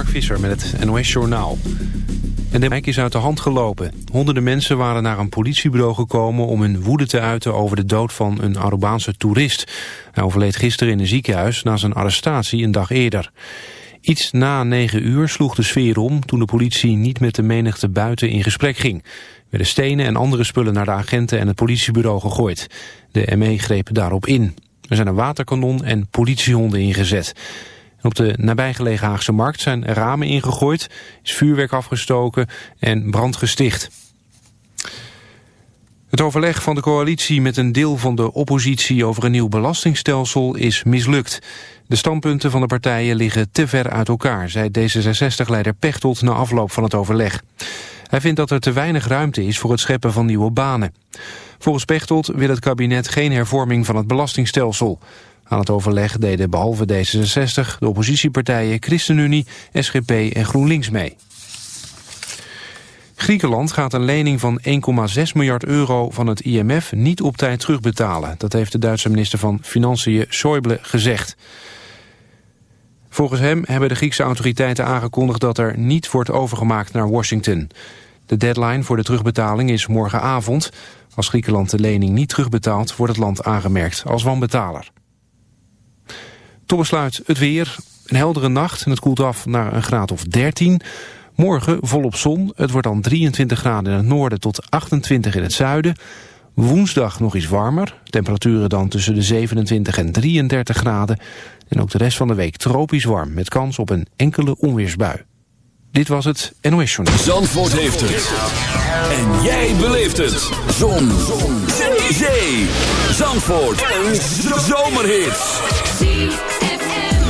Mark Visser met het NOS Journaal. En de wijk is uit de hand gelopen. Honderden mensen waren naar een politiebureau gekomen om hun woede te uiten over de dood van een Arubaanse toerist. Hij overleed gisteren in een ziekenhuis na zijn arrestatie een dag eerder. Iets na negen uur sloeg de sfeer om toen de politie niet met de menigte buiten in gesprek ging. Er werden stenen en andere spullen naar de agenten en het politiebureau gegooid. De ME greep daarop in. Er zijn een waterkanon en politiehonden ingezet. Op de nabijgelegen Haagse markt zijn ramen ingegooid, is vuurwerk afgestoken en brand gesticht. Het overleg van de coalitie met een deel van de oppositie over een nieuw belastingstelsel is mislukt. De standpunten van de partijen liggen te ver uit elkaar, zei D66-leider Pechtold na afloop van het overleg. Hij vindt dat er te weinig ruimte is voor het scheppen van nieuwe banen. Volgens Pechtold wil het kabinet geen hervorming van het belastingstelsel. Aan het overleg deden behalve D66 de oppositiepartijen ChristenUnie, SGP en GroenLinks mee. Griekenland gaat een lening van 1,6 miljard euro van het IMF niet op tijd terugbetalen. Dat heeft de Duitse minister van Financiën Schäuble gezegd. Volgens hem hebben de Griekse autoriteiten aangekondigd dat er niet wordt overgemaakt naar Washington. De deadline voor de terugbetaling is morgenavond. Als Griekenland de lening niet terugbetaalt, wordt het land aangemerkt als wanbetaler. Tot besluit het weer. Een heldere nacht en het koelt af naar een graad of 13. Morgen volop zon. Het wordt dan 23 graden in het noorden tot 28 in het zuiden. Woensdag nog iets warmer. Temperaturen dan tussen de 27 en 33 graden. En ook de rest van de week tropisch warm met kans op een enkele onweersbui. Dit was het NOS Journal. Zandvoort heeft het. En jij beleeft het. Zon. Zon. Zee. Zandvoort. Een zomerhit.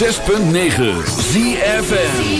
106.9 ZFN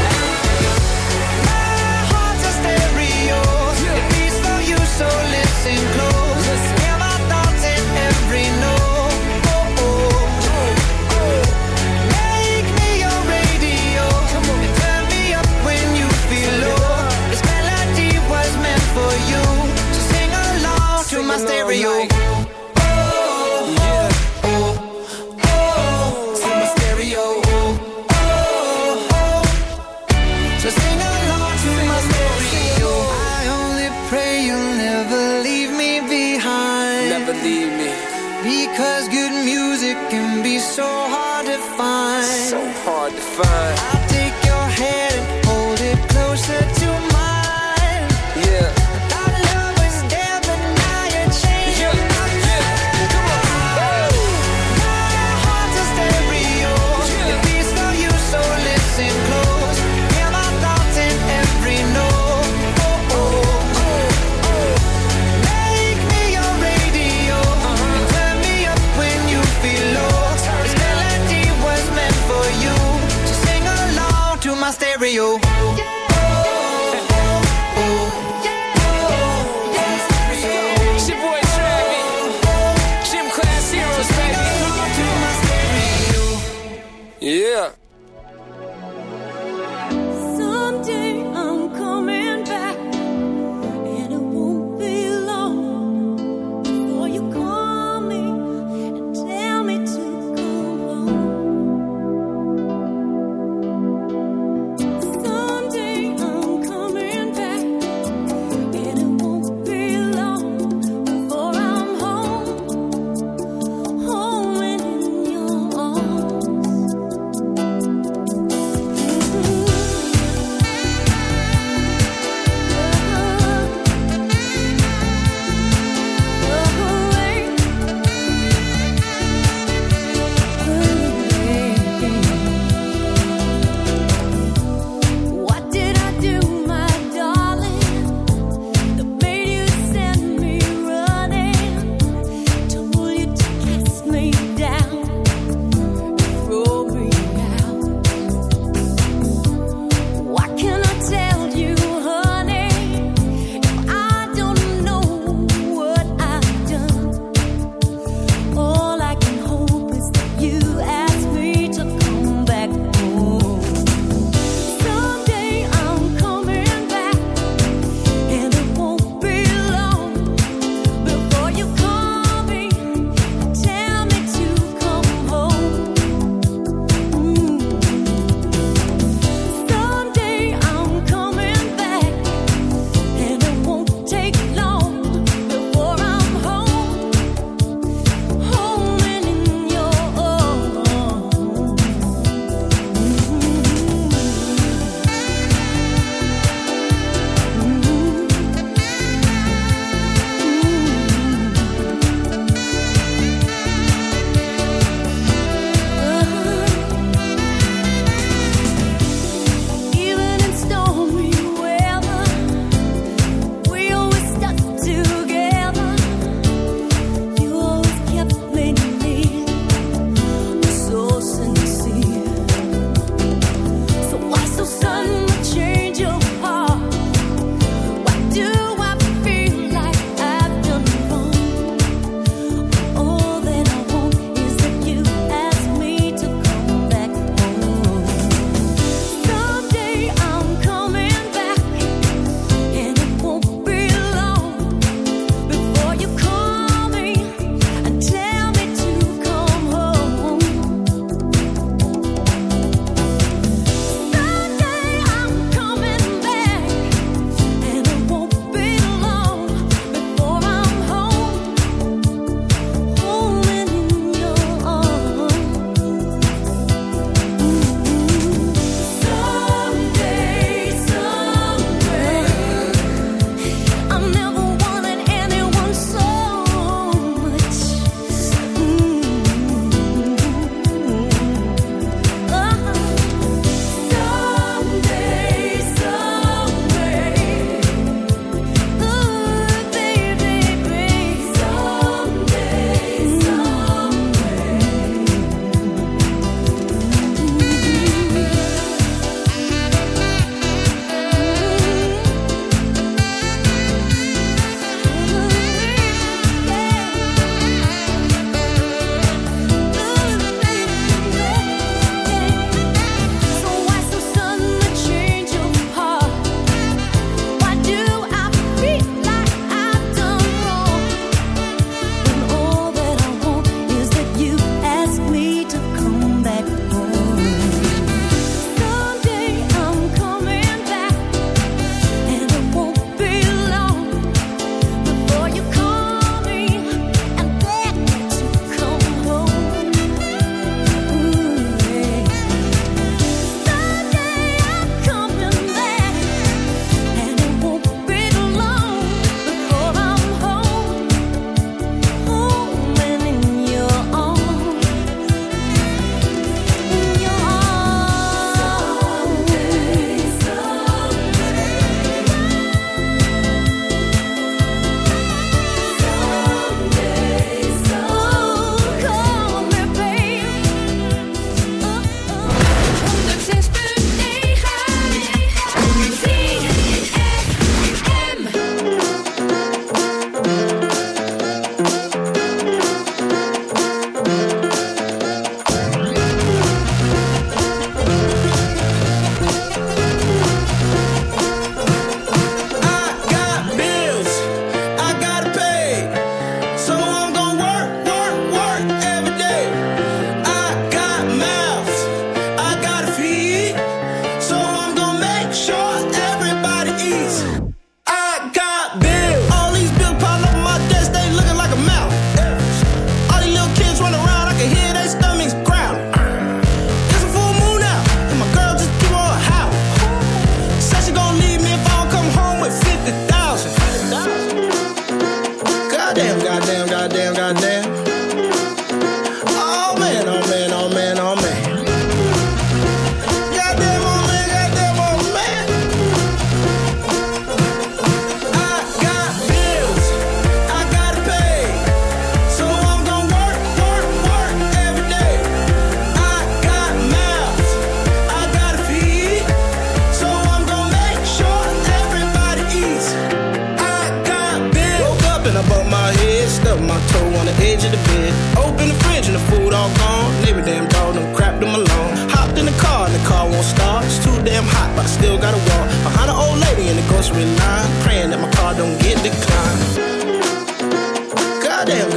fine.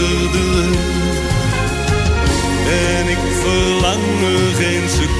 achterdoen. En ik verlang er geen seconde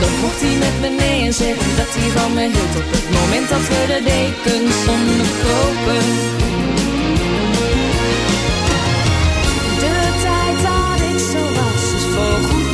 Dan mocht hij met me mee en zeggen dat hij van me hield Op het moment dat we de dekens onderkropen De tijd dat ik zo was is voorgoed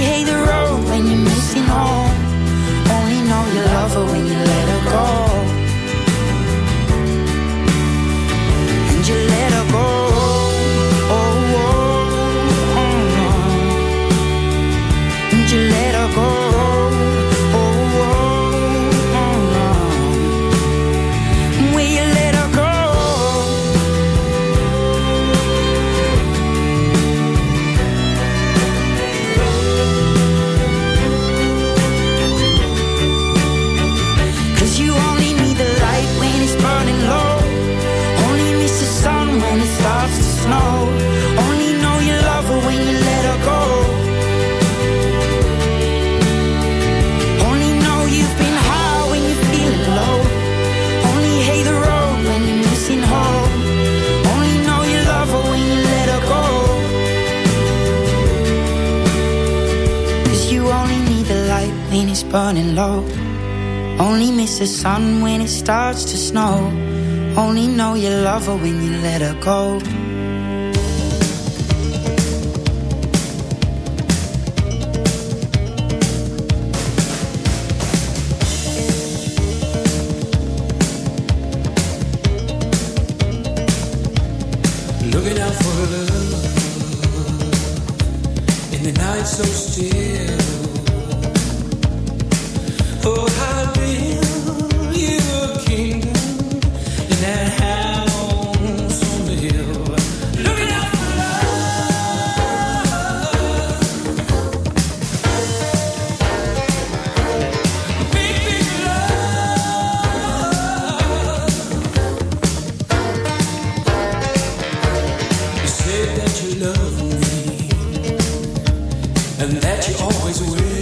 Hate the road when you're missing home. Only know you love her when you let and that you always will.